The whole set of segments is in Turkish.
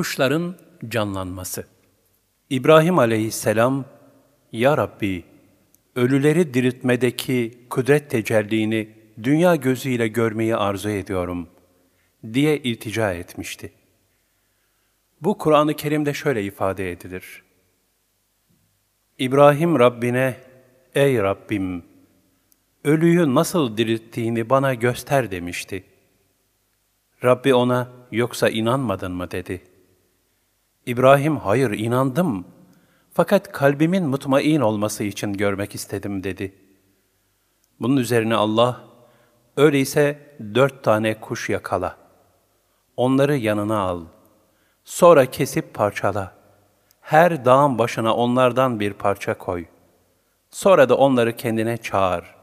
Kuşların canlanması İbrahim aleyhisselam, Ya Rabbi, ölüleri diriltmedeki kudret tecellini dünya gözüyle görmeyi arzu ediyorum diye iltica etmişti. Bu Kur'an-ı Kerim'de şöyle ifade edilir. İbrahim Rabbine, Ey Rabbim, ölüyü nasıl dirilttiğini bana göster demişti. Rabbi ona, yoksa inanmadın mı dedi. İbrahim, hayır inandım. Fakat kalbimin mutmain olması için görmek istedim dedi. Bunun üzerine Allah, öyleyse dört tane kuş yakala. Onları yanına al. Sonra kesip parçala. Her dağın başına onlardan bir parça koy. Sonra da onları kendine çağır.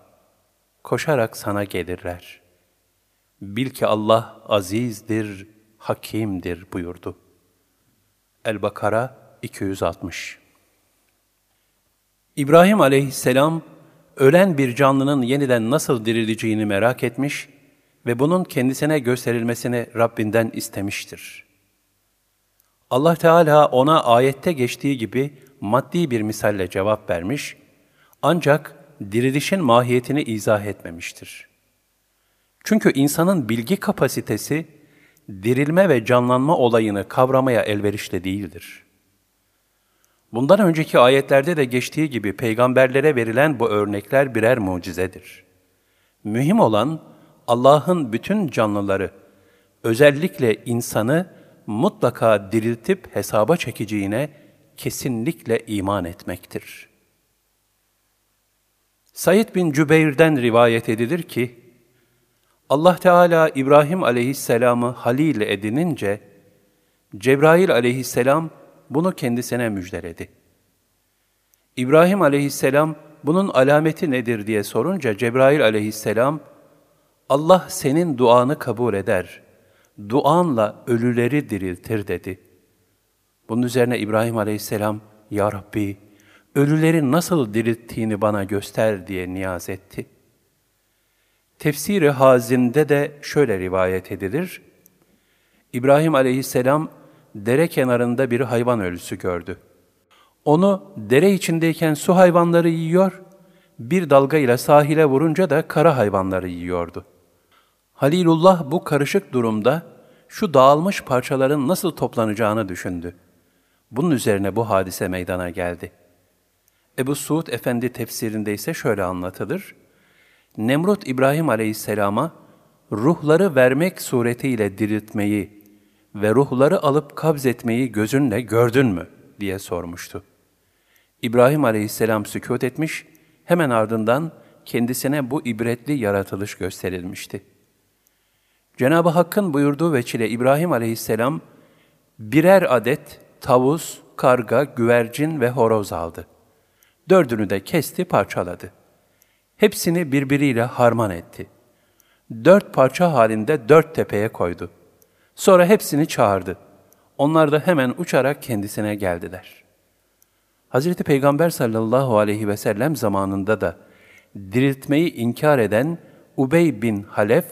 Koşarak sana gelirler. Bil ki Allah azizdir, hakimdir buyurdu. El-Bakara 260 İbrahim aleyhisselam, ölen bir canlının yeniden nasıl dirileceğini merak etmiş ve bunun kendisine gösterilmesini Rabbinden istemiştir. Allah Teala ona ayette geçtiği gibi maddi bir misalle cevap vermiş, ancak dirilişin mahiyetini izah etmemiştir. Çünkü insanın bilgi kapasitesi, dirilme ve canlanma olayını kavramaya elverişli değildir. Bundan önceki ayetlerde de geçtiği gibi peygamberlere verilen bu örnekler birer mucizedir. Mühim olan Allah'ın bütün canlıları, özellikle insanı mutlaka diriltip hesaba çekeceğine kesinlikle iman etmektir. Said bin Cübeyr'den rivayet edilir ki, Allah Teala İbrahim aleyhisselamı halil edinince, Cebrail aleyhisselam bunu kendisine müjdeledi. İbrahim aleyhisselam bunun alameti nedir diye sorunca Cebrail aleyhisselam, Allah senin duanı kabul eder, duanla ölüleri diriltir dedi. Bunun üzerine İbrahim aleyhisselam, Ya Rabbi, ölüleri nasıl dirilttiğini bana göster diye niyaz etti. Tefsiri Hazin'de de şöyle rivayet edilir. İbrahim aleyhisselam dere kenarında bir hayvan ölüsü gördü. Onu dere içindeyken su hayvanları yiyor, bir dalga ile sahile vurunca da kara hayvanları yiyordu. Halilullah bu karışık durumda şu dağılmış parçaların nasıl toplanacağını düşündü. Bunun üzerine bu hadise meydana geldi. Ebu Suud Efendi tefsirinde ise şöyle anlatılır. Nemrut İbrahim Aleyhisselam'a ruhları vermek suretiyle diriltmeyi ve ruhları alıp kabz etmeyi gözünle gördün mü diye sormuştu. İbrahim Aleyhisselam sükut etmiş, hemen ardından kendisine bu ibretli yaratılış gösterilmişti. Cenab-ı Hakk'ın buyurduğu veçile İbrahim Aleyhisselam birer adet tavus, karga, güvercin ve horoz aldı. Dördünü de kesti, parçaladı. Hepsini birbiriyle harman etti. Dört parça halinde dört tepeye koydu. Sonra hepsini çağırdı. Onlar da hemen uçarak kendisine geldiler. Hazreti Peygamber sallallahu aleyhi ve sellem zamanında da diriltmeyi inkar eden Ubey bin Halef,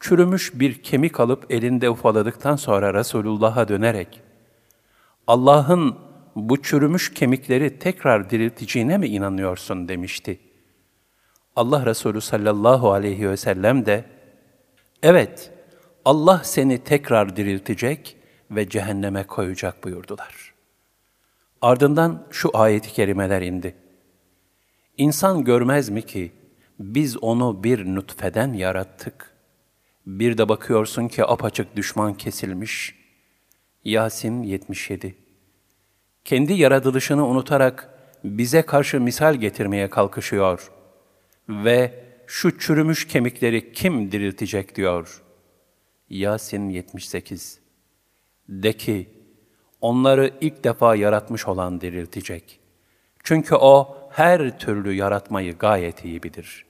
çürümüş bir kemik alıp elinde ufaladıktan sonra Resulullah'a dönerek, Allah'ın bu çürümüş kemikleri tekrar dirilteceğine mi inanıyorsun demişti. Allah Resulü sallallahu aleyhi ve sellem de, evet, Allah seni tekrar diriltecek ve cehenneme koyacak buyurdular. Ardından şu ayeti kerimeler indi. İnsan görmez mi ki biz onu bir nutfeden yarattık. Bir de bakıyorsun ki apaçık düşman kesilmiş. Yasin 77 Kendi yaratılışını unutarak bize karşı misal getirmeye kalkışıyor ve şu çürümüş kemikleri kim diriltecek diyor.'' Yasin 78 De ki, onları ilk defa yaratmış olan diriltecek. Çünkü O her türlü yaratmayı gayet iyi bilir.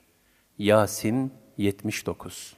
Yasin 79